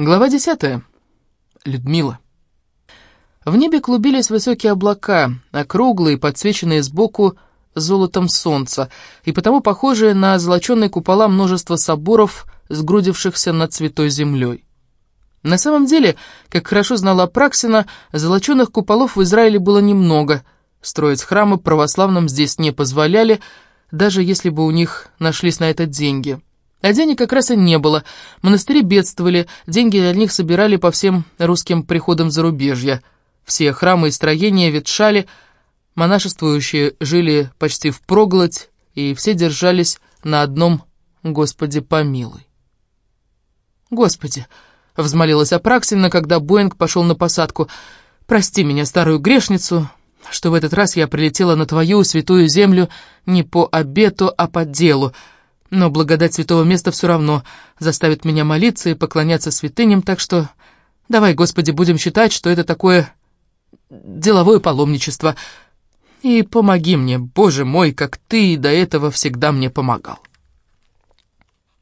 Глава десятая. Людмила. В небе клубились высокие облака, округлые, подсвеченные сбоку золотом солнца, и потому похожие на золоченые купола множество соборов, сгрудившихся над святой землей. На самом деле, как хорошо знала Праксина, золоченых куполов в Израиле было немного. Строить храмы православным здесь не позволяли, даже если бы у них нашлись на это деньги. А денег как раз и не было. Монастыри бедствовали, деньги для них собирали по всем русским приходам зарубежья. Все храмы и строения ветшали, монашествующие жили почти впроголодь, и все держались на одном «Господи помилуй». «Господи!» — взмолилась Апраксина, когда Боинг пошел на посадку. «Прости меня, старую грешницу, что в этот раз я прилетела на твою святую землю не по обету, а по делу. Но благодать святого места все равно заставит меня молиться и поклоняться святыням, так что давай, Господи, будем считать, что это такое деловое паломничество. И помоги мне, Боже мой, как ты до этого всегда мне помогал».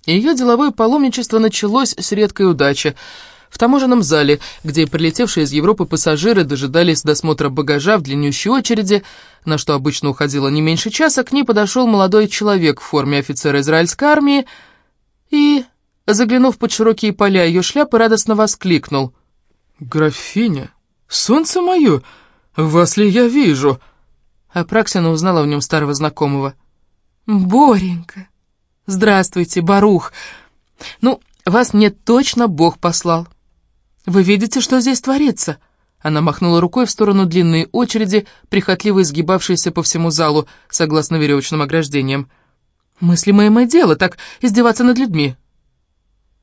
Ее деловое паломничество началось с редкой удачи. В таможенном зале, где прилетевшие из Европы пассажиры дожидались досмотра багажа в длиннющей очереди, на что обычно уходило не меньше часа, к ней подошел молодой человек в форме офицера израильской армии и, заглянув под широкие поля ее шляпы, радостно воскликнул. «Графиня, солнце мое, вас ли я вижу?» Апраксина узнала в нем старого знакомого. «Боренька!» «Здравствуйте, Барух. Ну, вас мне точно Бог послал. Вы видите, что здесь творится?» Она махнула рукой в сторону длинной очереди, прихотливо изгибавшейся по всему залу, согласно веревочным ограждениям. «Мыслимое дело, так издеваться над людьми».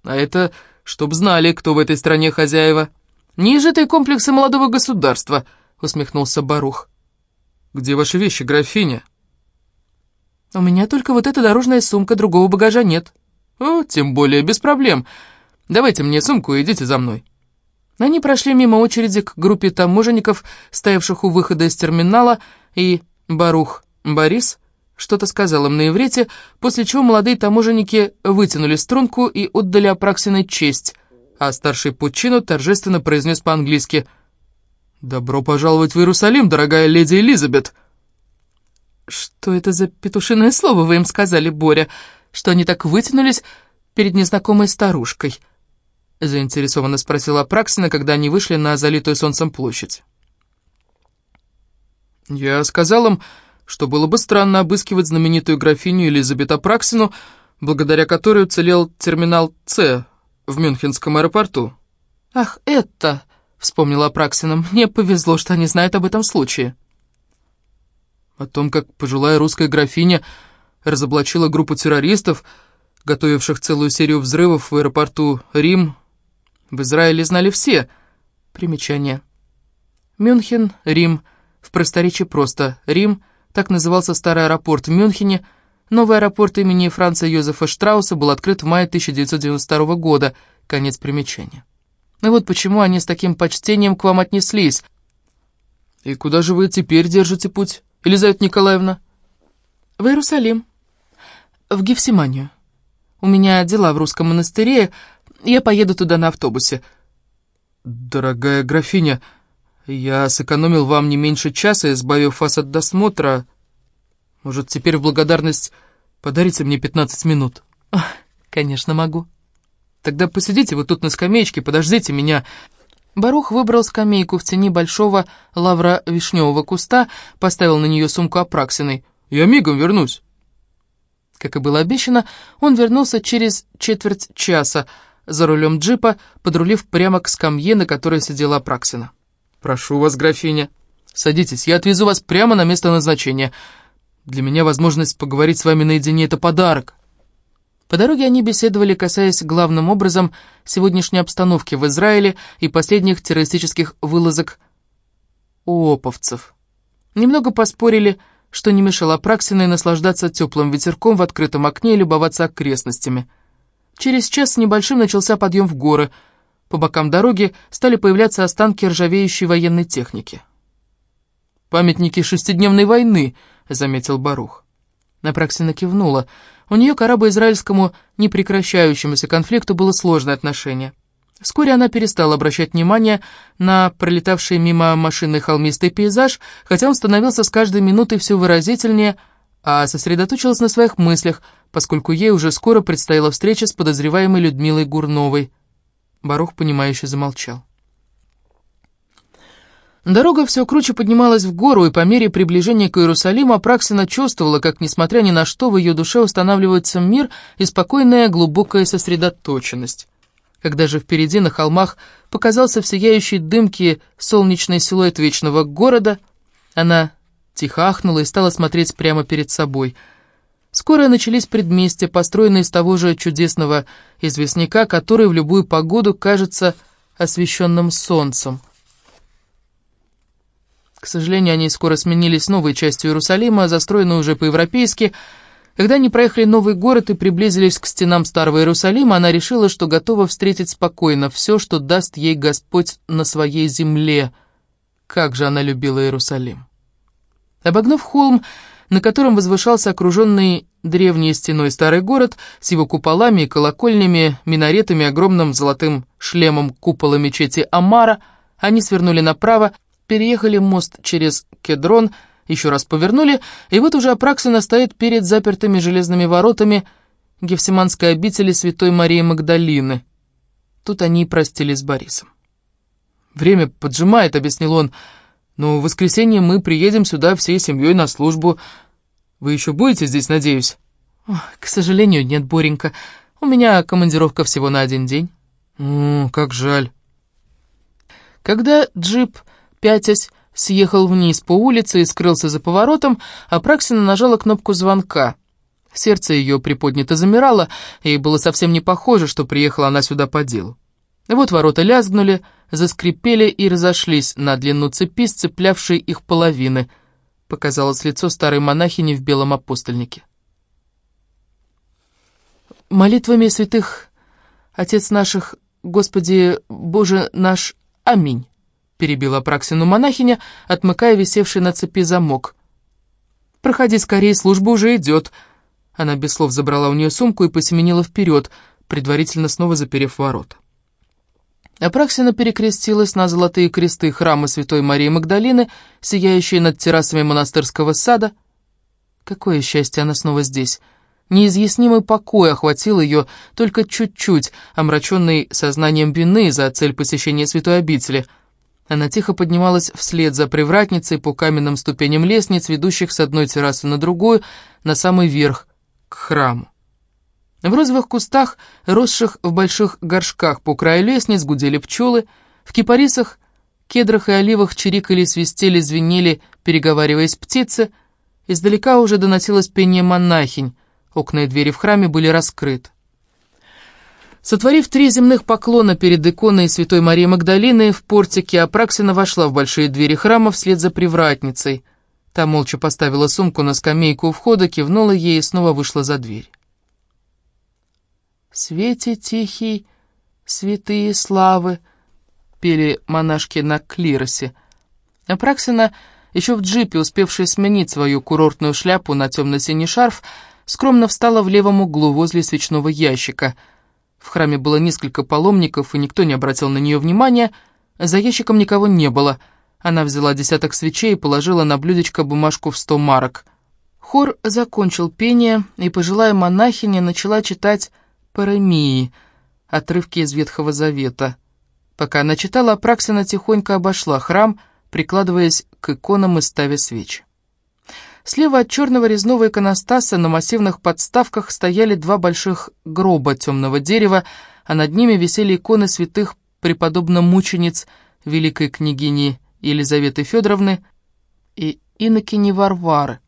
«А это, чтоб знали, кто в этой стране хозяева. Ниже этой комплексы молодого государства», — усмехнулся Барух. «Где ваши вещи, графиня?» «У меня только вот эта дорожная сумка, другого багажа нет». «О, тем более, без проблем. Давайте мне сумку и идите за мной». Они прошли мимо очереди к группе таможенников, стоявших у выхода из терминала, и Барух Борис что-то сказал им на иврите, после чего молодые таможенники вытянули струнку и отдали Апраксиной честь, а старший Пучину торжественно произнес по-английски «Добро пожаловать в Иерусалим, дорогая леди Элизабет!» «Что это за петушиное слово вы им сказали, Боря? Что они так вытянулись перед незнакомой старушкой?» Заинтересованно спросила Апраксина, когда они вышли на залитую солнцем площадь. «Я сказал им, что было бы странно обыскивать знаменитую графиню Элизабет Апраксину, благодаря которой уцелел терминал «С» в Мюнхенском аэропорту». «Ах, это...» — вспомнила Апраксина. «Мне повезло, что они знают об этом случае». О том, как пожилая русская графиня разоблачила группу террористов, готовивших целую серию взрывов в аэропорту Рим, в Израиле знали все. Примечание. Мюнхен, Рим. В просторечии просто Рим. Так назывался старый аэропорт в Мюнхене. Новый аэропорт имени Франца Йозефа Штрауса был открыт в мае 1992 года. Конец примечания. И вот почему они с таким почтением к вам отнеслись. «И куда же вы теперь держите путь?» Елизавета Николаевна?» «В Иерусалим. В Гефсиманию. У меня дела в русском монастыре, я поеду туда на автобусе». «Дорогая графиня, я сэкономил вам не меньше часа, избавив вас от досмотра. Может, теперь в благодарность подарите мне 15 минут?» «Конечно могу». «Тогда посидите вот тут на скамеечке, подождите меня. Барух выбрал скамейку в тени большого лавра-вишневого куста, поставил на нее сумку Апраксиной. «Я мигом вернусь». Как и было обещано, он вернулся через четверть часа за рулем джипа, подрулив прямо к скамье, на которой сидела Апраксина. «Прошу вас, графиня, садитесь, я отвезу вас прямо на место назначения. Для меня возможность поговорить с вами наедине — это подарок». По дороге они беседовали, касаясь главным образом сегодняшней обстановки в Израиле и последних террористических вылазок уоповцев. Немного поспорили, что не мешало Праксиной наслаждаться теплым ветерком в открытом окне и любоваться окрестностями. Через час с небольшим начался подъем в горы. По бокам дороги стали появляться останки ржавеющей военной техники. «Памятники шестидневной войны», — заметил Барух. Апраксина кивнула — у нее к арабо-израильскому непрекращающемуся конфликту было сложное отношение. Вскоре она перестала обращать внимание на пролетавший мимо машины холмистый пейзаж, хотя он становился с каждой минутой все выразительнее, а сосредоточилась на своих мыслях, поскольку ей уже скоро предстояла встреча с подозреваемой Людмилой Гурновой. Барух, понимающе замолчал. Дорога все круче поднималась в гору, и по мере приближения к Иерусалиму Апраксина чувствовала, как, несмотря ни на что, в ее душе устанавливается мир и спокойная глубокая сосредоточенность. Когда же впереди на холмах показался в сияющей дымке солнечный силуэт вечного города, она тихо ахнула и стала смотреть прямо перед собой. Скоро начались предместья, построенные из того же чудесного известняка, который в любую погоду кажется освещенным солнцем. К сожалению, они скоро сменились новой частью Иерусалима, застроенной уже по-европейски. Когда они проехали новый город и приблизились к стенам Старого Иерусалима, она решила, что готова встретить спокойно все, что даст ей Господь на своей земле. Как же она любила Иерусалим! Обогнув холм, на котором возвышался окруженный древней стеной старый город с его куполами и колокольнями, минаретами, огромным золотым шлемом купола мечети Амара, они свернули направо переехали мост через Кедрон, еще раз повернули, и вот уже Апраксина стоит перед запертыми железными воротами Гефсиманской обители Святой Марии Магдалины. Тут они и простились с Борисом. «Время поджимает», — объяснил он, — «но в воскресенье мы приедем сюда всей семьей на службу. Вы еще будете здесь, надеюсь?» «К сожалению, нет, Боренька. У меня командировка всего на один день». «О, как жаль». Когда джип пятясь, съехал вниз по улице и скрылся за поворотом, а Праксина нажала кнопку звонка. Сердце ее приподнято замирало, и было совсем не похоже, что приехала она сюда по делу. Вот ворота лязгнули, заскрипели и разошлись на длину цепи, сцеплявшей их половины. Показалось лицо старой монахини в белом апостольнике. «Молитвами святых, Отец наших, Господи Боже наш, аминь!» — перебила Праксину монахиня, отмыкая висевший на цепи замок. «Проходи скорее, служба уже идет». Она без слов забрала у нее сумку и посеменила вперед, предварительно снова заперев ворот. Апраксина перекрестилась на золотые кресты храма Святой Марии Магдалины, сияющие над террасами монастырского сада. Какое счастье, она снова здесь. Неизъяснимый покой охватил ее только чуть-чуть, омраченный сознанием вины за цель посещения святой обители — она тихо поднималась вслед за привратницей по каменным ступеням лестниц, ведущих с одной террасы на другую, на самый верх, к храму. В розовых кустах, росших в больших горшках по краю лестниц, гудели пчелы, в кипарисах, кедрах и оливах чирикали, свистели, звенели, переговариваясь птицы, издалека уже доносилось пение монахинь, окна и двери в храме были раскрыты. Сотворив три земных поклона перед иконой Святой Марии Магдалины, в портике Апраксина вошла в большие двери храма вслед за привратницей. Та молча поставила сумку на скамейку у входа, кивнула ей и снова вышла за дверь. «Свете тихий, святые славы», — пели монашки на клиросе. Апраксина, еще в джипе, успевшая сменить свою курортную шляпу на темно-синий шарф, скромно встала в левом углу возле свечного ящика — в храме было несколько паломников, и никто не обратил на нее внимания. За ящиком никого не было. Она взяла десяток свечей и положила на блюдечко бумажку в сто марок. Хор закончил пение, и пожилая монахиня начала читать «Парамии», отрывки из Ветхого Завета. Пока она читала, Апраксина тихонько обошла храм, прикладываясь к иконам и ставя свечи. Слева от черного резного иконостаса на массивных подставках стояли два больших гроба темного дерева, а над ними висели иконы святых преподобно-мучениц великой княгини Елизаветы Федоровны и инокини Варвары.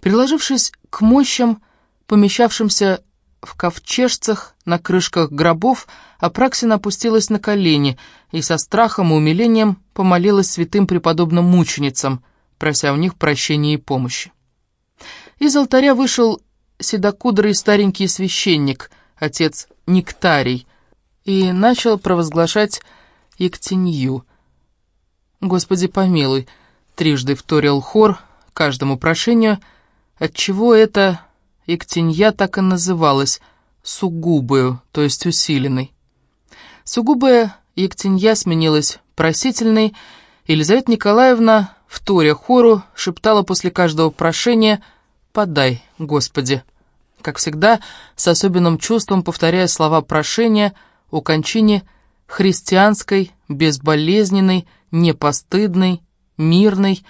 Приложившись к мощам, помещавшимся в ковчежцах на крышках гробов, Апраксина опустилась на колени и со страхом и умилением помолилась святым преподобным мученицам — прося у них прощения и помощи. Из алтаря вышел седокудрый старенький священник, отец Нектарий, и начал провозглашать Ектенью. «Господи помилуй», — трижды вторил хор каждому прошению, отчего это Ектенья так и называлась, сугубою, то есть усиленной. Сугубая Ектенья сменилась просительной, Елизавета Николаевна, вторя хору, шептала после каждого прошения «Подай, Господи!» Как всегда, с особенным чувством повторяя слова прошения о кончине христианской, безболезненной, непостыдной, мирной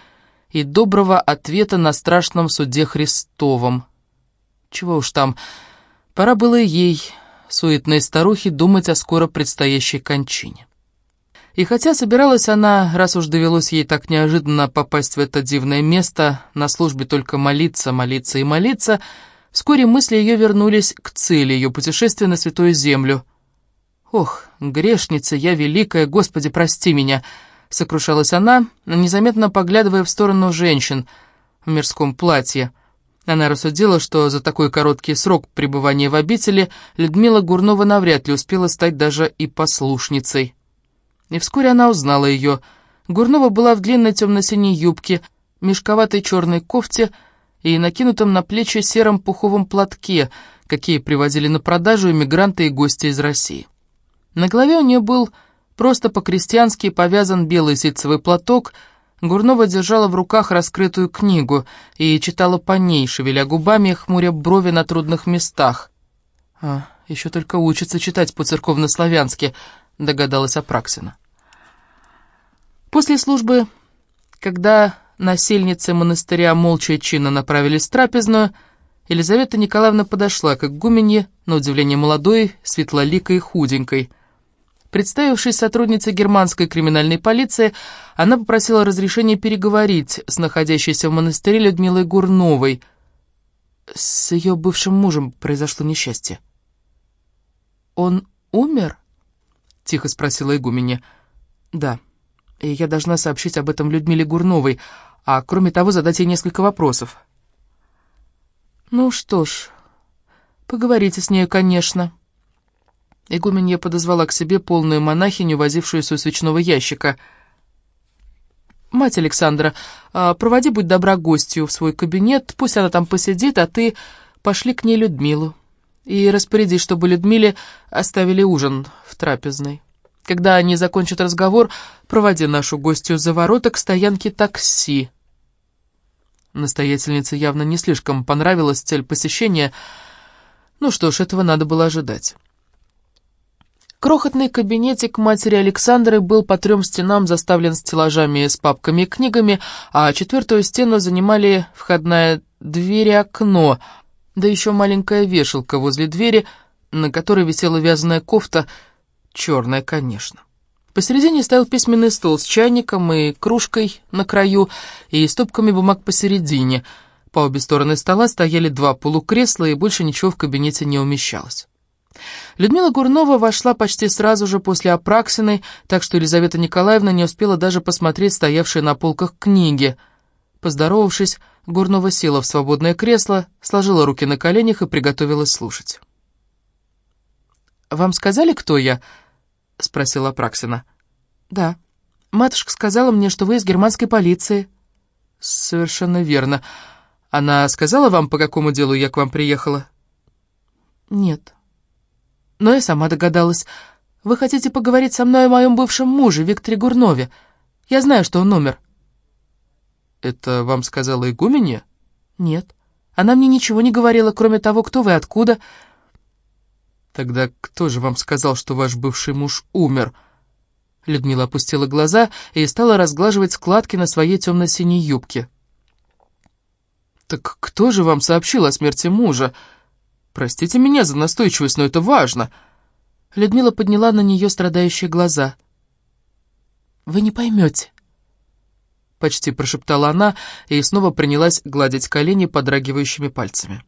и доброго ответа на страшном суде Христовом. Чего уж там, пора было ей, суетной старухе, думать о скоро предстоящей кончине. И хотя собиралась она, раз уж довелось ей так неожиданно попасть в это дивное место, на службе только молиться, молиться и молиться, вскоре мысли ее вернулись к цели ее путешествия на Святую Землю. «Ох, грешница я великая, Господи, прости меня!» — сокрушалась она, незаметно поглядывая в сторону женщин в мирском платье. Она рассудила, что за такой короткий срок пребывания в обители Людмила Гурнова навряд ли успела стать даже и послушницей. И вскоре она узнала ее. Гурнова была в длинной темно-синей юбке, мешковатой черной кофте и накинутом на плечи сером пуховом платке, какие привозили на продажу иммигранты и гости из России. На голове у нее был просто по-крестьянски повязан белый ситцевый платок, Гурнова держала в руках раскрытую книгу и читала по ней, шевеля губами, хмуря брови на трудных местах. А, еще только учится читать по-церковно-славянски — догадалась Апраксина. После службы, когда насельницы монастыря молча и чинно направились в трапезную, Елизавета Николаевна подошла к игуменье, на удивление молодой, светлоликой и худенькой. Представившись сотрудницей германской криминальной полиции, она попросила разрешения переговорить с находящейся в монастыре Людмилой Гурновой. С ее бывшим мужем произошло несчастье. «Он умер?» тихо спросила игуменя. «Да, и я должна сообщить об этом Людмиле Гурновой, а кроме того задать ей несколько вопросов». «Ну что ж, поговорите с нею, конечно». Игуменья подозвала к себе полную монахиню, возившуюся у свечного ящика. «Мать Александра, а, проводи, будь добра, гостью в свой кабинет, пусть она там посидит, а ты пошли к ней Людмилу и распорядись, чтобы Людмиле оставили ужин в трапезной. Когда они закончат разговор, проводи нашу гостью за ворота к стоянке такси». Настоятельнице явно не слишком понравилась цель посещения. Ну что ж, этого надо было ожидать. Крохотный кабинетик матери Александры был по трем стенам заставлен стеллажами с папками и книгами, а четвертую стену занимали входная дверь и окно — да еще маленькая вешалка возле двери, на которой висела вязаная кофта, черная, конечно. Посередине стоял письменный стол с чайником и кружкой на краю и стопками бумаг посередине. По обе стороны стола стояли два полукресла, и больше ничего в кабинете не умещалось. Людмила Гурнова вошла почти сразу же после Апраксиной, так что Елизавета Николаевна не успела даже посмотреть стоявшие на полках книги. Поздоровавшись, Гурнова села в свободное кресло, сложила руки на коленях и приготовилась слушать. «Вам сказали, кто я?» — спросила Праксина. «Да. Матушка сказала мне, что вы из германской полиции». «Совершенно верно. Она сказала вам, по какому делу я к вам приехала?» «Нет. Но я сама догадалась. Вы хотите поговорить со мной о моем бывшем муже, Викторе Гурнове. Я знаю, что он умер». «Это вам сказала игуменья?» «Нет. Она мне ничего не говорила, кроме того, кто вы, откуда». «Тогда кто же вам сказал, что ваш бывший муж умер?» Людмила опустила глаза и стала разглаживать складки на своей темно-синей юбке. «Так кто же вам сообщил о смерти мужа? Простите меня за настойчивость, но это важно!» Людмила подняла на нее страдающие глаза. «Вы не поймете. — почти прошептала она и снова принялась гладить колени подрагивающими пальцами.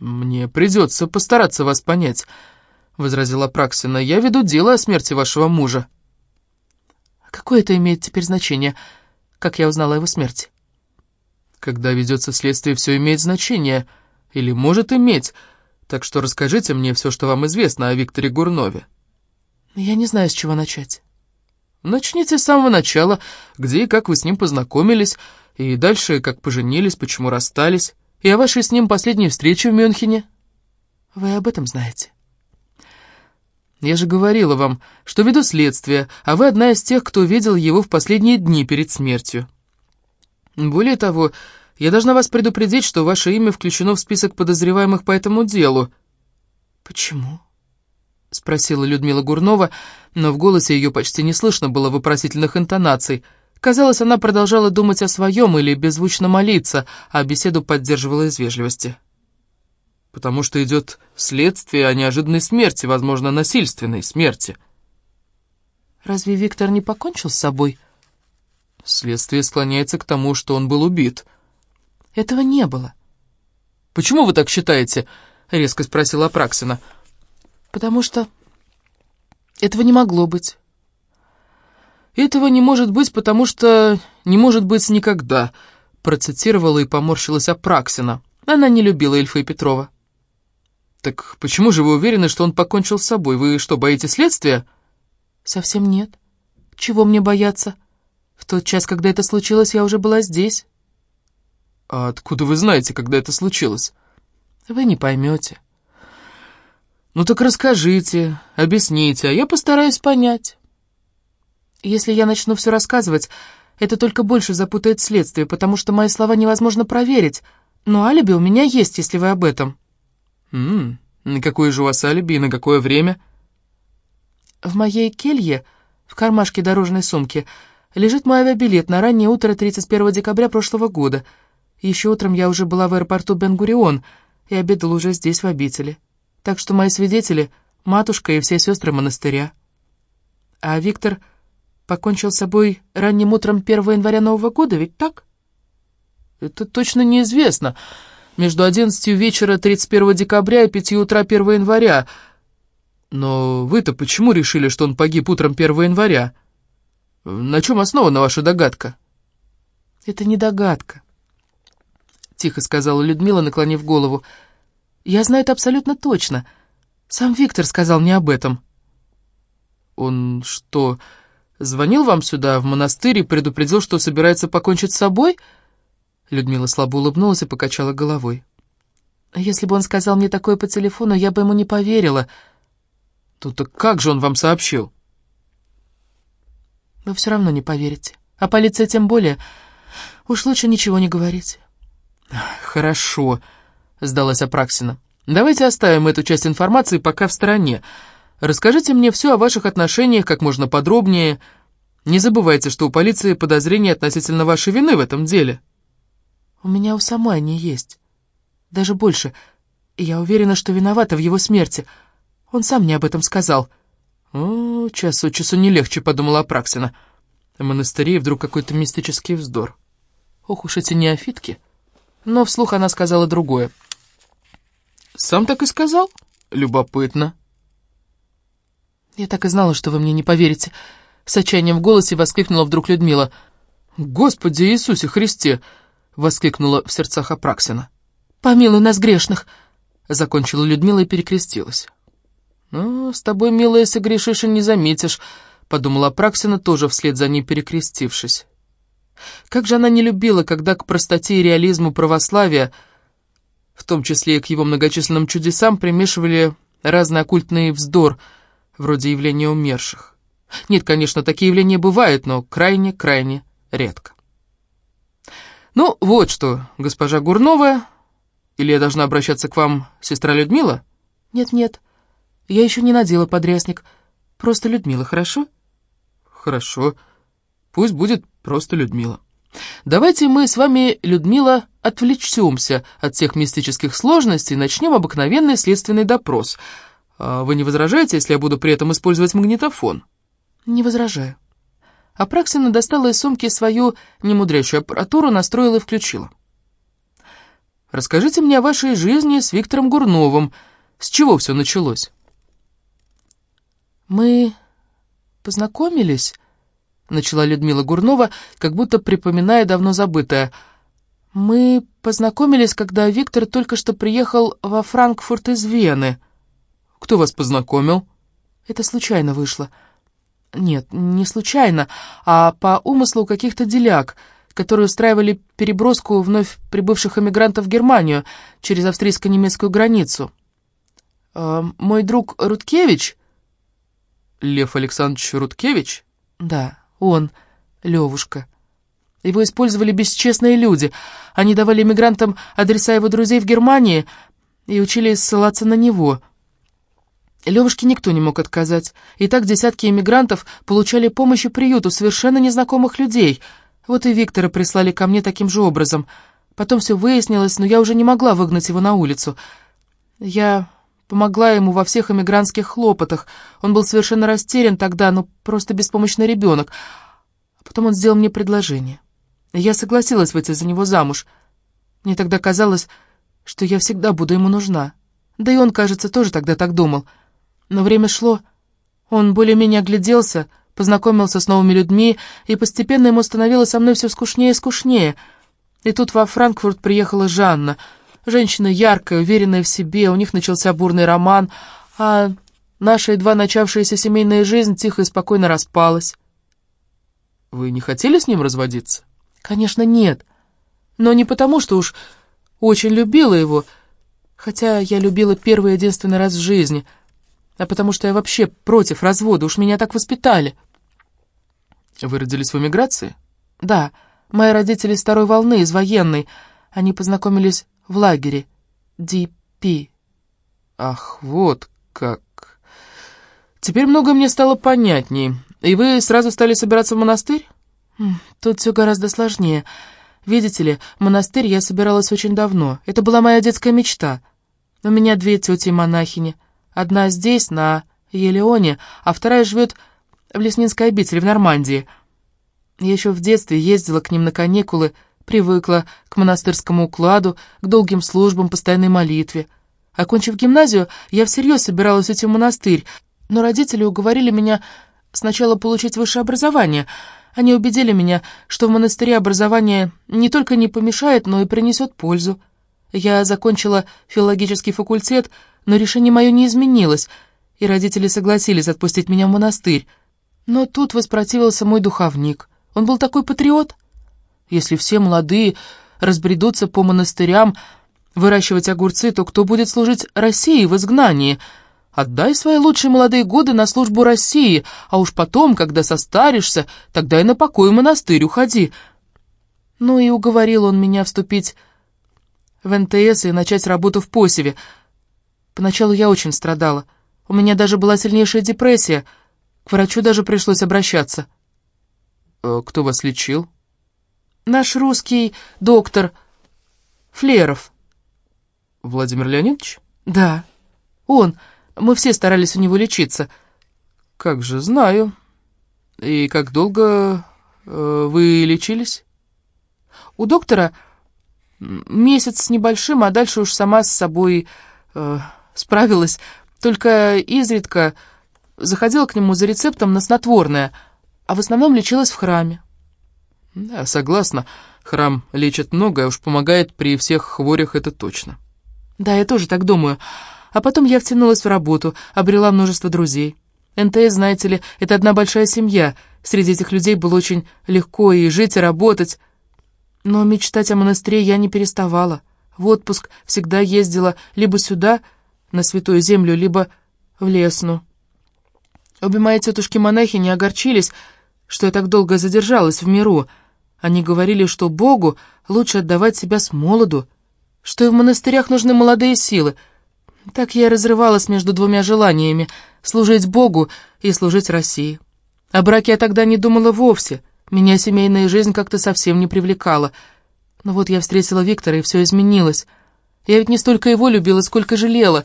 «Мне придется постараться вас понять», — возразила Праксина. «Я веду дело о смерти вашего мужа». «Какое это имеет теперь значение, как я узнала о его смерти?» «Когда ведется следствие, все имеет значение, или может иметь, так что расскажите мне все, что вам известно о Викторе Гурнове». «Я не знаю, с чего начать». Начните с самого начала, где и как вы с ним познакомились, и дальше, как поженились, почему расстались, и о вашей с ним последней встрече в Мюнхене. Вы об этом знаете? Я же говорила вам, что веду следствие, а вы одна из тех, кто видел его в последние дни перед смертью. Более того, я должна вас предупредить, что ваше имя включено в список подозреваемых по этому делу». «Почему?» — спросила Людмила Гурнова, но в голосе ее почти не слышно было вопросительных интонаций. Казалось, она продолжала думать о своем или беззвучно молиться, а беседу поддерживала из вежливости. «Потому что идет следствие о неожиданной смерти, возможно, насильственной смерти». «Разве Виктор не покончил с собой?» «Следствие склоняется к тому, что он был убит». Этого не было. «Почему вы так считаете?» — резко спросила Апраксина. «Потому что этого не могло быть». «Этого не может быть, потому что не может быть никогда», — процитировала и поморщилась Апраксина. Она не любила Ильфа и Петрова. «Так почему же вы уверены, что он покончил с собой? Вы что, боитесь следствия?» «Совсем нет. Чего мне бояться? В тот час, когда это случилось, я уже была здесь». «А откуда вы знаете, когда это случилось?» «Вы не поймете». «Ну так расскажите, объясните, а я постараюсь понять». «Если я начну все рассказывать, это только больше запутает следствие, потому что мои слова невозможно проверить, но алиби у меня есть, если вы об этом». «Ммм, на какое же у вас алиби и на какое время?» «В моей келье, в кармашке дорожной сумки, лежит мой авиабилет на раннее утро 31 декабря прошлого года — еще утром я уже была в аэропорту Бен-Гурион и обедала уже здесь, в обители. Так что мои свидетели — матушка и все сестры монастыря. А Виктор покончил с собой ранним утром 1 января Нового года, ведь так? Это точно неизвестно. Между 11 вечера 31 декабря и 5 утра 1 января. Но вы-то почему решили, что он погиб утром 1 января? На чем основана ваша догадка? Это не догадка тихо сказала Людмила, наклонив голову. «Я знаю это абсолютно точно. Сам Виктор сказал мне об этом». «Он что, звонил вам сюда, в монастырь, и предупредил, что собирается покончить с собой?» Людмила слабо улыбнулась и покачала головой. «Если бы он сказал мне такое по телефону, я бы ему не поверила». «Ну так как же он вам сообщил?» «Вы все равно не поверите. А полиция тем более. Уж лучше ничего не говорить». «Хорошо», — сдалась Апраксина. «Давайте оставим эту часть информации пока в стороне. Расскажите мне все о ваших отношениях как можно подробнее. Не забывайте, что у полиции подозрения относительно вашей вины в этом деле». «У меня у самой они есть. Даже больше. Я уверена, что виновата в его смерти. Он сам мне об этом сказал». «О, час от часу не легче», — подумала Апраксина. В монастыре вдруг какой-то мистический вздор. Ох уж эти неофитки но вслух она сказала другое. «Сам так и сказал? Любопытно». «Я так и знала, что вы мне не поверите», — с отчаянием в голосе воскликнула вдруг Людмила. «Господи Иисусе Христе!» — воскликнула в сердцах Апраксина. «Помилуй нас грешных!» — закончила Людмила и перекрестилась. «Ну, с тобой, милая, согрешишь и не заметишь», — подумала Апраксина, тоже вслед за ней перекрестившись. Как же она не любила, когда к простоте и реализму православия, в том числе и к его многочисленным чудесам, примешивали разный оккультный вздор, вроде явления умерших. Нет, конечно, такие явления бывают, но крайне-крайне редко. Ну, вот что, госпожа Гурнова, или я должна обращаться к вам, сестра Людмила? Нет-нет, я еще не надела подрясник, просто Людмила, хорошо? Хорошо, пусть будет Просто Людмила. Давайте мы с вами, Людмила, отвлечемся от всех мистических сложностей и начнем обыкновенный следственный допрос. А вы не возражаете, если я буду при этом использовать магнитофон? Не возражаю. Апраксина достала из сумки свою немудрящую аппаратуру, настроила и включила. Расскажите мне о вашей жизни с Виктором Гурновым. С чего все началось? Мы познакомились начала Людмила Гурнова, как будто припоминая давно забытое. «Мы познакомились, когда Виктор только что приехал во Франкфурт из Вены». «Кто вас познакомил?» «Это случайно вышло». «Нет, не случайно, а по умыслу каких-то деляк, которые устраивали переброску вновь прибывших эмигрантов в Германию через австрийско-немецкую границу. Э, мой друг Руткевич, Лев Александрович Рудкевич? Да, он, Левушка. Его использовали бесчестные люди. Они давали иммигрантам адреса его друзей в Германии и учили ссылаться на него. Левушке никто не мог отказать. И так десятки иммигрантов получали помощь и приют у совершенно незнакомых людей. Вот и Виктора прислали ко мне таким же образом. Потом все выяснилось, но я уже не могла выгнать его на улицу. Я помогла ему во всех эмигрантских хлопотах. Он был совершенно растерян тогда, но просто беспомощный ребенок. А потом он сделал мне предложение. Я согласилась выйти за него замуж. Мне тогда казалось, что я всегда буду ему нужна. Да и он, кажется, тоже тогда так думал. Но время шло. Он более-менее огляделся, познакомился с новыми людьми, и постепенно ему становилось со мной все скучнее и скучнее. И тут во Франкфурт приехала Жанна. Женщина яркая, уверенная в себе, у них начался бурный роман, а наша едва начавшаяся семейная жизнь тихо и спокойно распалась. «Вы не хотели с ним разводиться?» Конечно, нет. Но не потому, что уж очень любила его, хотя я любила первый и единственный раз в жизни, а потому что я вообще против развода, уж меня так воспитали. Вы родились в эмиграции? Да, мои родители из второй волны, из военной. Они познакомились в лагере. Ди-Пи. Ах, вот как. Теперь многое мне стало понятней. И вы сразу стали собираться в монастырь? Тут все гораздо сложнее. Видите ли, монастырь я собиралась очень давно. Это была моя детская мечта. У меня две тети-монахини. Одна здесь, на Елеоне, а вторая живет в Леснинской обители в Нормандии. Я еще в детстве ездила к ним на каникулы, привыкла к монастырскому укладу, к долгим службам, постоянной молитве. Окончив гимназию, я всерьез собиралась идти в монастырь, но родители уговорили меня сначала получить высшее образование — они убедили меня, что в монастыре образование не только не помешает, но и принесет пользу. Я закончила филологический факультет, но решение мое не изменилось, и родители согласились отпустить меня в монастырь. Но тут воспротивился мой духовник. Он был такой патриот. Если все молодые разбредутся по монастырям выращивать огурцы, то кто будет служить России в изгнании — Отдай свои лучшие молодые годы на службу России, а уж потом, когда состаришься, тогда и на покой в монастырь уходи. Ну и уговорил он меня вступить в НТС и начать работу в посеве. Поначалу я очень страдала. У меня даже была сильнейшая депрессия. К врачу даже пришлось обращаться. Э, «Кто вас лечил?» «Наш русский доктор Флеров». «Владимир Леонидович?» «Да, он...» Мы все старались у него лечиться». «Как же, знаю. И как долго э, вы лечились?» «У доктора месяц с небольшим, а дальше уж сама с собой э, справилась. Только изредка заходила к нему за рецептом на снотворное, а в основном лечилась в храме». «Да, согласна. Храм лечит многое, уж помогает при всех хворях, это точно». «Да, я тоже так думаю. А потом я втянулась в работу, обрела множество друзей. НТС, знаете ли, это одна большая семья. Среди этих людей было очень легко и жить, и работать. Но мечтать о монастыре я не переставала. В отпуск всегда ездила либо сюда, на Святую Землю, либо в Лесну. Обе мои тетушки-монахи не огорчились, что я так долго задержалась в миру. Они говорили, что Богу лучше отдавать себя с молоду, что и в монастырях нужны молодые силы — так я разрывалась между двумя желаниями — служить Богу и служить России. О браке я тогда не думала вовсе, меня семейная жизнь как-то совсем не привлекала. Но вот я встретила Виктора, и все изменилось. Я ведь не столько его любила, сколько жалела,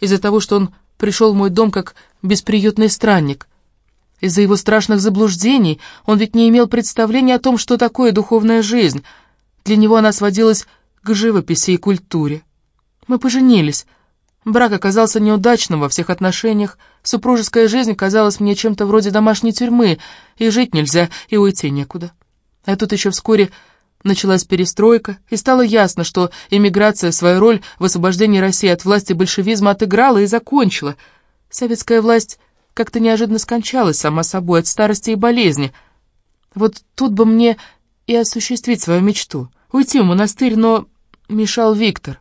из-за того, что он пришел в мой дом как бесприютный странник. Из-за его страшных заблуждений он ведь не имел представления о том, что такое духовная жизнь. Для него она сводилась к живописи и культуре. Мы поженились, Брак оказался неудачным во всех отношениях, супружеская жизнь казалась мне чем-то вроде домашней тюрьмы, и жить нельзя, и уйти некуда. А тут еще вскоре началась перестройка, и стало ясно, что эмиграция свою роль в освобождении России от власти большевизма отыграла и закончила. Советская власть как-то неожиданно скончалась сама собой от старости и болезни. Вот тут бы мне и осуществить свою мечту, уйти в монастырь, но мешал Виктор.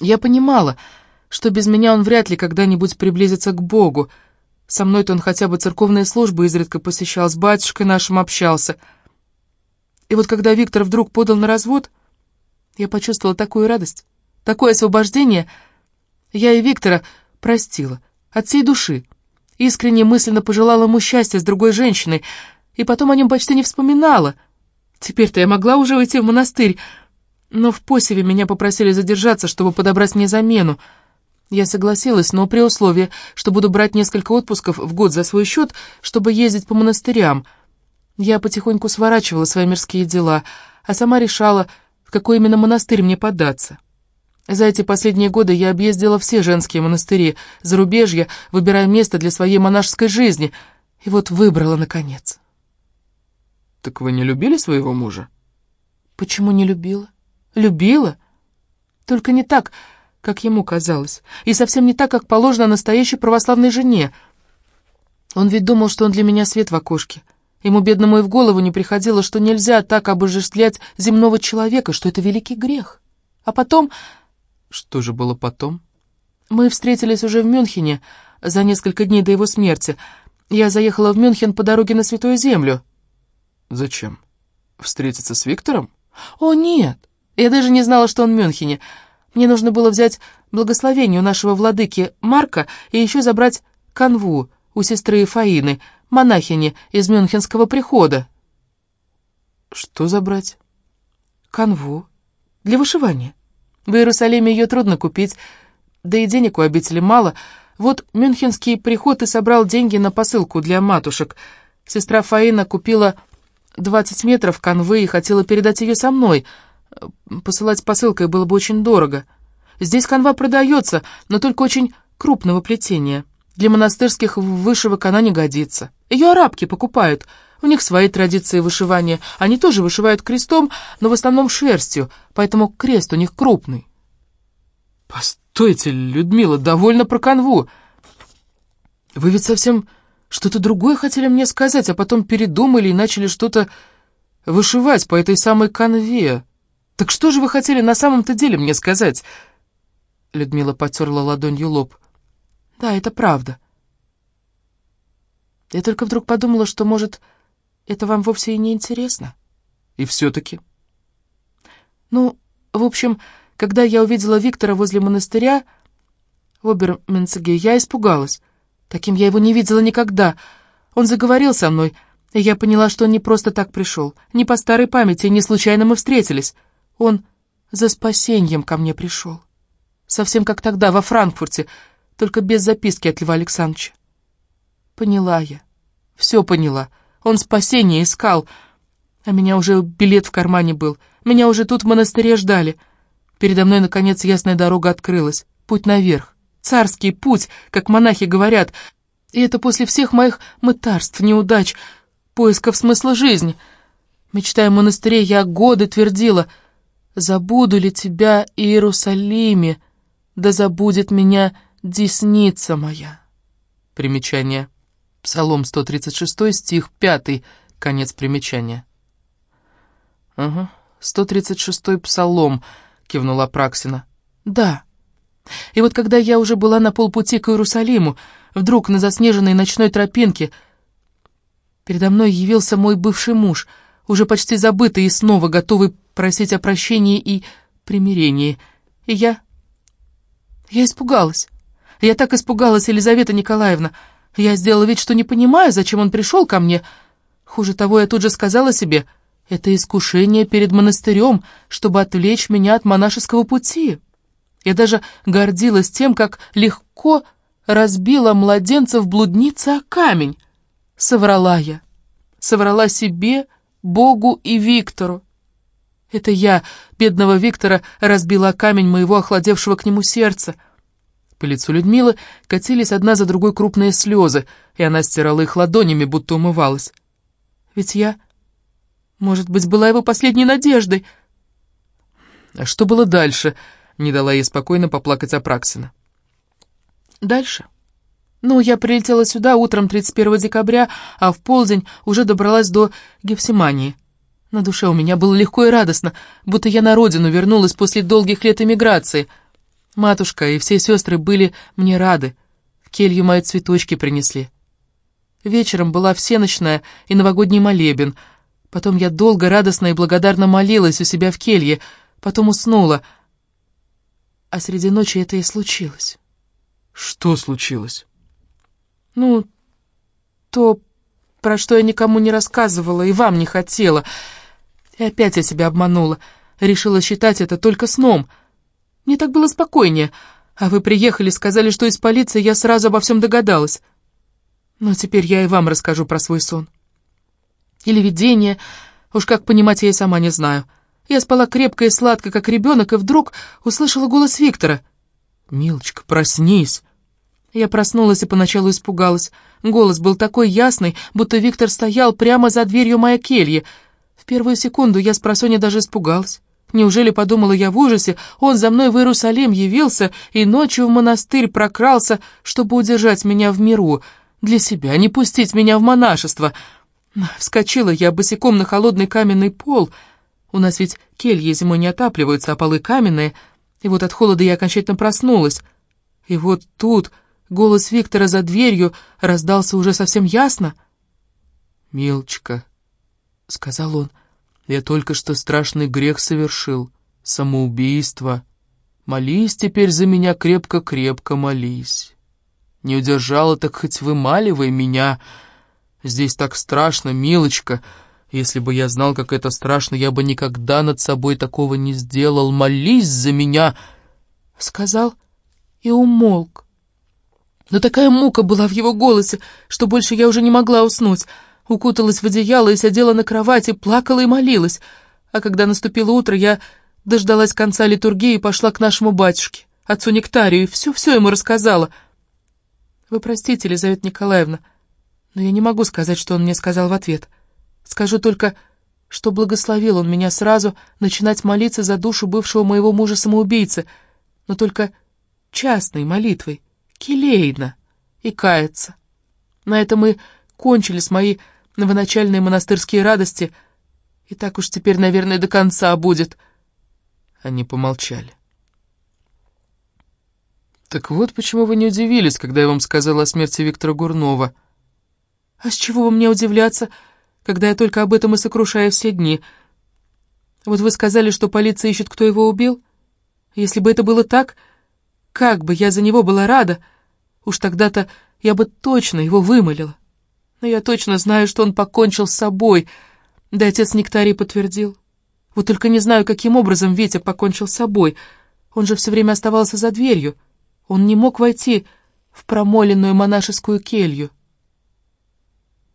Я понимала, что без меня он вряд ли когда-нибудь приблизится к Богу, Со мной-то он хотя бы церковные службы изредка посещал, с батюшкой нашим общался. И вот когда Виктор вдруг подал на развод, я почувствовала такую радость, такое освобождение. Я и Виктора простила, от всей души. Искренне мысленно пожелала ему счастья с другой женщиной, и потом о нем почти не вспоминала. Теперь-то я могла уже уйти в монастырь, но в посеве меня попросили задержаться, чтобы подобрать мне замену. Я согласилась, но при условии, что буду брать несколько отпусков в год за свой счет, чтобы ездить по монастырям. Я потихоньку сворачивала свои мирские дела, а сама решала, в какой именно монастырь мне податься. За эти последние годы я объездила все женские монастыри, зарубежья, выбирая место для своей монашеской жизни, и вот выбрала, наконец. «Так вы не любили своего мужа?» «Почему не любила? Любила. Только не так, как ему казалось, и совсем не так, как положено настоящей православной жене. Он ведь думал, что он для меня свет в окошке». Ему, бедному, и в голову не приходило, что нельзя так обожествлять земного человека, что это великий грех. А потом... Что же было потом? Мы встретились уже в Мюнхене за несколько дней до его смерти. Я заехала в Мюнхен по дороге на Святую Землю. Зачем? Встретиться с Виктором? О, нет. Я даже не знала, что он в Мюнхене. Мне нужно было взять благословение у нашего владыки Марка и еще забрать канву у сестры Фаины, монахини из Мюнхенского прихода. Что забрать? Канву. Для вышивания. В Иерусалиме ее трудно купить, да и денег у обители мало. Вот Мюнхенский приход и собрал деньги на посылку для матушек. Сестра Фаина купила 20 метров канвы и хотела передать ее со мной. Посылать посылкой было бы очень дорого. Здесь канва продается, но только очень крупного плетения. Для монастырских вышивок она не годится. Ее арабки покупают. У них свои традиции вышивания. Они тоже вышивают крестом, но в основном шерстью, поэтому крест у них крупный. Постойте, Людмила, довольно про канву. Вы ведь совсем что-то другое хотели мне сказать, а потом передумали и начали что-то вышивать по этой самой канве. Так что же вы хотели на самом-то деле мне сказать? Людмила потерла ладонью лоб. Да, это правда. Я только вдруг подумала, что, может, это вам вовсе и не интересно. И все-таки? Ну, в общем, когда я увидела Виктора возле монастыря в Оберменцеге, я испугалась. Таким я его не видела никогда. Он заговорил со мной, и я поняла, что он не просто так пришел, не по старой памяти, не случайно мы встретились. Он за спасением ко мне пришел. Совсем как тогда, во Франкфурте, только без записки от Льва Александровича. Поняла я, все поняла. Он спасение искал, а меня уже билет в кармане был. Меня уже тут в монастыре ждали. Передо мной, наконец, ясная дорога открылась. Путь наверх. Царский путь, как монахи говорят. И это после всех моих мытарств, неудач, поисков смысла жизни. Мечтая о монастыре, я годы твердила, «Забуду ли тебя, Иерусалиме, да забудет меня десница моя». Примечание. Псалом 136, стих 5, конец примечания. «Ага, 136-й псалом», — кивнула Праксина. «Да. И вот когда я уже была на полпути к Иерусалиму, вдруг на заснеженной ночной тропинке передо мной явился мой бывший муж, уже почти забытый и снова готовый просить о прощении и примирении. И я... Я испугалась. Я так испугалась, Елизавета Николаевна. Я сделала вид, что не понимаю, зачем он пришел ко мне. Хуже того, я тут же сказала себе, это искушение перед монастырем, чтобы отвлечь меня от монашеского пути. Я даже гордилась тем, как легко разбила младенца в блуднице о камень. Соврала я. Соврала себе, Богу и Виктору. Это я, бедного Виктора, разбила камень моего охладевшего к нему сердца — по лицу Людмилы катились одна за другой крупные слезы, и она стирала их ладонями, будто умывалась. «Ведь я, может быть, была его последней надеждой». «А что было дальше?» — не дала ей спокойно поплакать Апраксина. «Дальше?» «Ну, я прилетела сюда утром 31 декабря, а в полдень уже добралась до Гефсимании. На душе у меня было легко и радостно, будто я на родину вернулась после долгих лет эмиграции». Матушка и все сестры были мне рады. В келью мои цветочки принесли. Вечером была всеночная и новогодний молебен. Потом я долго, радостно и благодарно молилась у себя в келье, потом уснула. А среди ночи это и случилось. Что случилось? Ну, то, про что я никому не рассказывала и вам не хотела. И опять я себя обманула. Решила считать это только сном. Мне так было спокойнее. А вы приехали, сказали, что из полиции, я сразу обо всем догадалась. Но теперь я и вам расскажу про свой сон. Или видение, уж как понимать я и сама не знаю. Я спала крепко и сладко, как ребенок, и вдруг услышала голос Виктора. «Милочка, проснись!» Я проснулась и поначалу испугалась. Голос был такой ясный, будто Виктор стоял прямо за дверью моей кельи. В первую секунду я с просонья даже испугалась. Неужели, подумала я в ужасе, он за мной в Иерусалим явился и ночью в монастырь прокрался, чтобы удержать меня в миру, для себя, не пустить меня в монашество. Вскочила я босиком на холодный каменный пол. У нас ведь кельи зимой не отапливаются, а полы каменные. И вот от холода я окончательно проснулась. И вот тут голос Виктора за дверью раздался уже совсем ясно. «Милочка», — сказал он, — я только что страшный грех совершил, самоубийство. Молись теперь за меня крепко-крепко молись. Не удержала, так хоть вымаливай меня. Здесь так страшно, милочка. Если бы я знал, как это страшно, я бы никогда над собой такого не сделал. Молись за меня!» Сказал и умолк. Но такая мука была в его голосе, что больше я уже не могла уснуть укуталась в одеяло и сидела на кровати, плакала и молилась. А когда наступило утро, я дождалась конца литургии и пошла к нашему батюшке, отцу Нектарию, и все-все ему рассказала. Вы простите, Елизавета Николаевна, но я не могу сказать, что он мне сказал в ответ. Скажу только, что благословил он меня сразу начинать молиться за душу бывшего моего мужа-самоубийцы, но только частной молитвой, келейно, и каяться. На это мы кончили с моей новоначальные монастырские радости, и так уж теперь, наверное, до конца будет». Они помолчали. «Так вот почему вы не удивились, когда я вам сказала о смерти Виктора Гурнова». «А с чего бы мне удивляться, когда я только об этом и сокрушаю все дни? Вот вы сказали, что полиция ищет, кто его убил. Если бы это было так, как бы я за него была рада, уж тогда-то я бы точно его вымолила». Но я точно знаю, что он покончил с собой. Да отец Нектарий подтвердил. Вот только не знаю, каким образом Витя покончил с собой. Он же все время оставался за дверью. Он не мог войти в промоленную монашескую келью.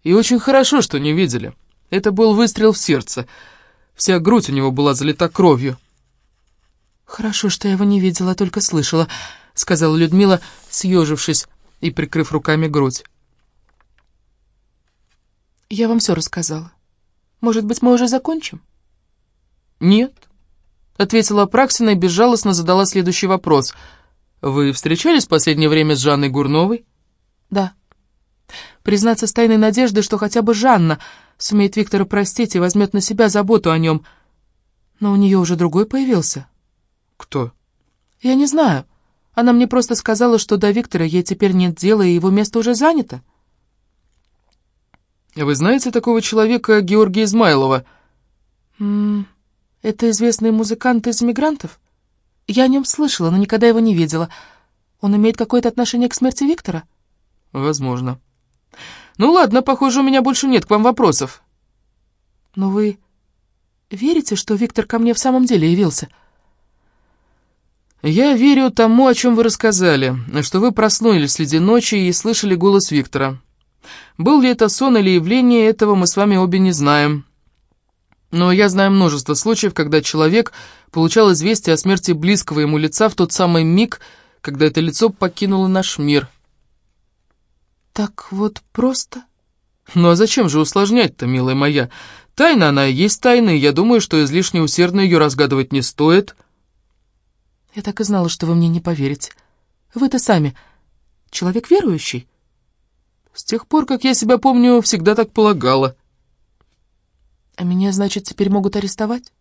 И очень хорошо, что не видели. Это был выстрел в сердце. Вся грудь у него была залита кровью. «Хорошо, что я его не видела, только слышала», — сказала Людмила, съежившись и прикрыв руками грудь. Я вам все рассказала. Может быть, мы уже закончим? Нет, ответила Апраксина и безжалостно задала следующий вопрос. Вы встречались в последнее время с Жанной Гурновой? Да. Признаться с тайной надеждой, что хотя бы Жанна сумеет Виктора простить и возьмет на себя заботу о нем. Но у нее уже другой появился. Кто? Я не знаю. Она мне просто сказала, что до Виктора ей теперь нет дела, и его место уже занято. Вы знаете такого человека Георгия Измайлова? Это известный музыкант из «Мигрантов»? Я о нем слышала, но никогда его не видела. Он имеет какое-то отношение к смерти Виктора? Возможно. Ну ладно, похоже, у меня больше нет к вам вопросов. Но вы верите, что Виктор ко мне в самом деле явился? Я верю тому, о чем вы рассказали, что вы проснулись среди ночи и слышали голос Виктора. Был ли это сон или явление, этого мы с вами обе не знаем. Но я знаю множество случаев, когда человек получал известие о смерти близкого ему лица в тот самый миг, когда это лицо покинуло наш мир. Так вот просто? Ну а зачем же усложнять-то, милая моя? Тайна она и есть тайна, и я думаю, что излишне усердно ее разгадывать не стоит. Я так и знала, что вы мне не поверите. Вы-то сами человек верующий? С тех пор, как я себя помню, всегда так полагала. А меня, значит, теперь могут арестовать?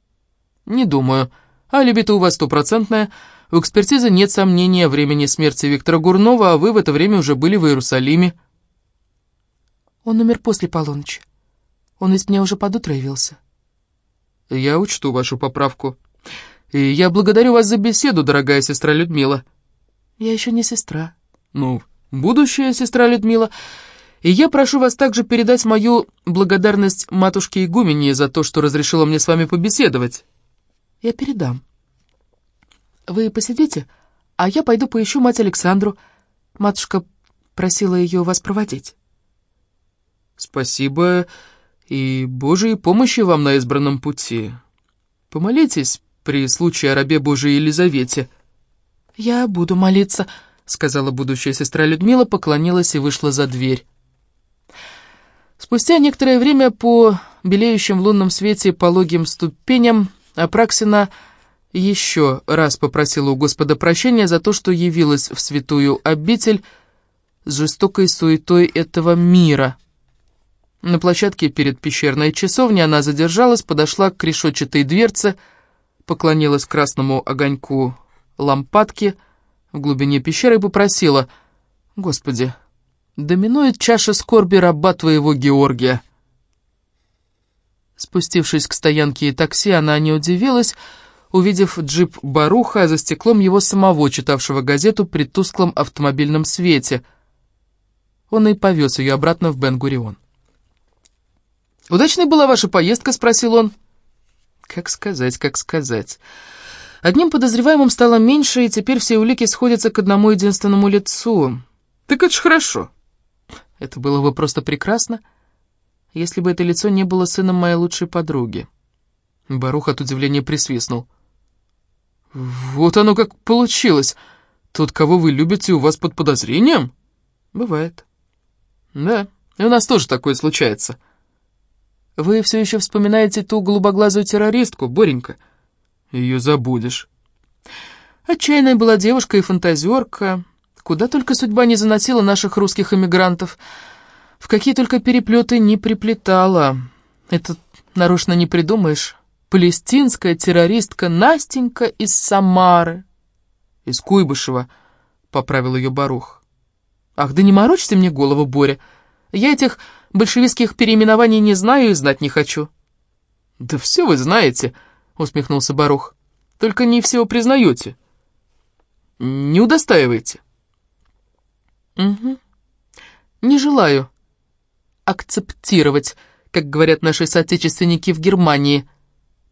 Не думаю. Алиби-то у вас стопроцентное. У экспертизы нет сомнений о времени смерти Виктора Гурнова, а вы в это время уже были в Иерусалиме. Он умер после полуночи. Он ведь мне уже под утро явился. Я учту вашу поправку. И я благодарю вас за беседу, дорогая сестра Людмила. Я еще не сестра. Ну, будущая сестра Людмила. И я прошу вас также передать мою благодарность матушке Игумене за то, что разрешила мне с вами побеседовать. Я передам. Вы посидите, а я пойду поищу мать Александру. Матушка просила ее вас проводить. Спасибо и Божьей помощи вам на избранном пути. Помолитесь при случае о рабе Божией Елизавете. Я буду молиться, — сказала будущая сестра Людмила, поклонилась и вышла за дверь. Спустя некоторое время по белеющим в лунном свете пологим ступеням Апраксина еще раз попросила у Господа прощения за то, что явилась в святую обитель с жестокой суетой этого мира. На площадке перед пещерной часовней она задержалась, подошла к решетчатой дверце, поклонилась красному огоньку лампадки в глубине пещеры и попросила «Господи, Доминует чаша скорби раба твоего Георгия. Спустившись к стоянке и такси, она не удивилась, увидев джип Баруха, за стеклом его самого, читавшего газету при тусклом автомобильном свете. Он и повез ее обратно в Бен-Гурион. «Удачной была ваша поездка?» — спросил он. «Как сказать, как сказать...» Одним подозреваемым стало меньше, и теперь все улики сходятся к одному единственному лицу. Так это ж хорошо. Это было бы просто прекрасно, если бы это лицо не было сыном моей лучшей подруги. Барух от удивления присвистнул. «Вот оно как получилось. Тот, кого вы любите, у вас под подозрением?» «Бывает». «Да, и у нас тоже такое случается». «Вы все еще вспоминаете ту голубоглазую террористку, Боренька?» «Ее забудешь». Отчаянная была девушка и фантазерка, Куда только судьба не заносила наших русских эмигрантов, в какие только переплеты не приплетала. Это нарочно не придумаешь. Палестинская террористка Настенька из Самары. Из Куйбышева, поправил ее Барух. Ах, да не морочьте мне голову, Боря. Я этих большевистских переименований не знаю и знать не хочу. Да все вы знаете, усмехнулся Барух. Только не всего признаете. Не удостаивайте. Угу. Не желаю акцептировать, как говорят наши соотечественники в Германии.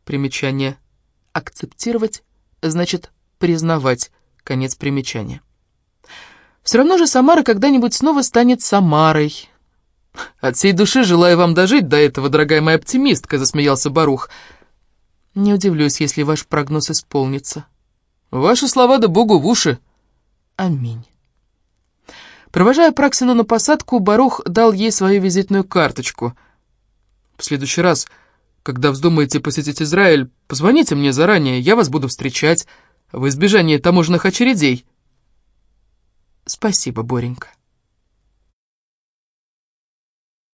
Примечание. Акцептировать значит признавать. Конец примечания. Все равно же Самара когда-нибудь снова станет Самарой. От всей души желаю вам дожить до этого, дорогая моя оптимистка, засмеялся Барух. Не удивлюсь, если ваш прогноз исполнится. Ваши слова да Богу в уши. Аминь. Провожая Праксину на посадку, Барух дал ей свою визитную карточку. «В следующий раз, когда вздумаете посетить Израиль, позвоните мне заранее, я вас буду встречать в избежание таможенных очередей». «Спасибо, Боренька».